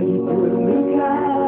When you. look at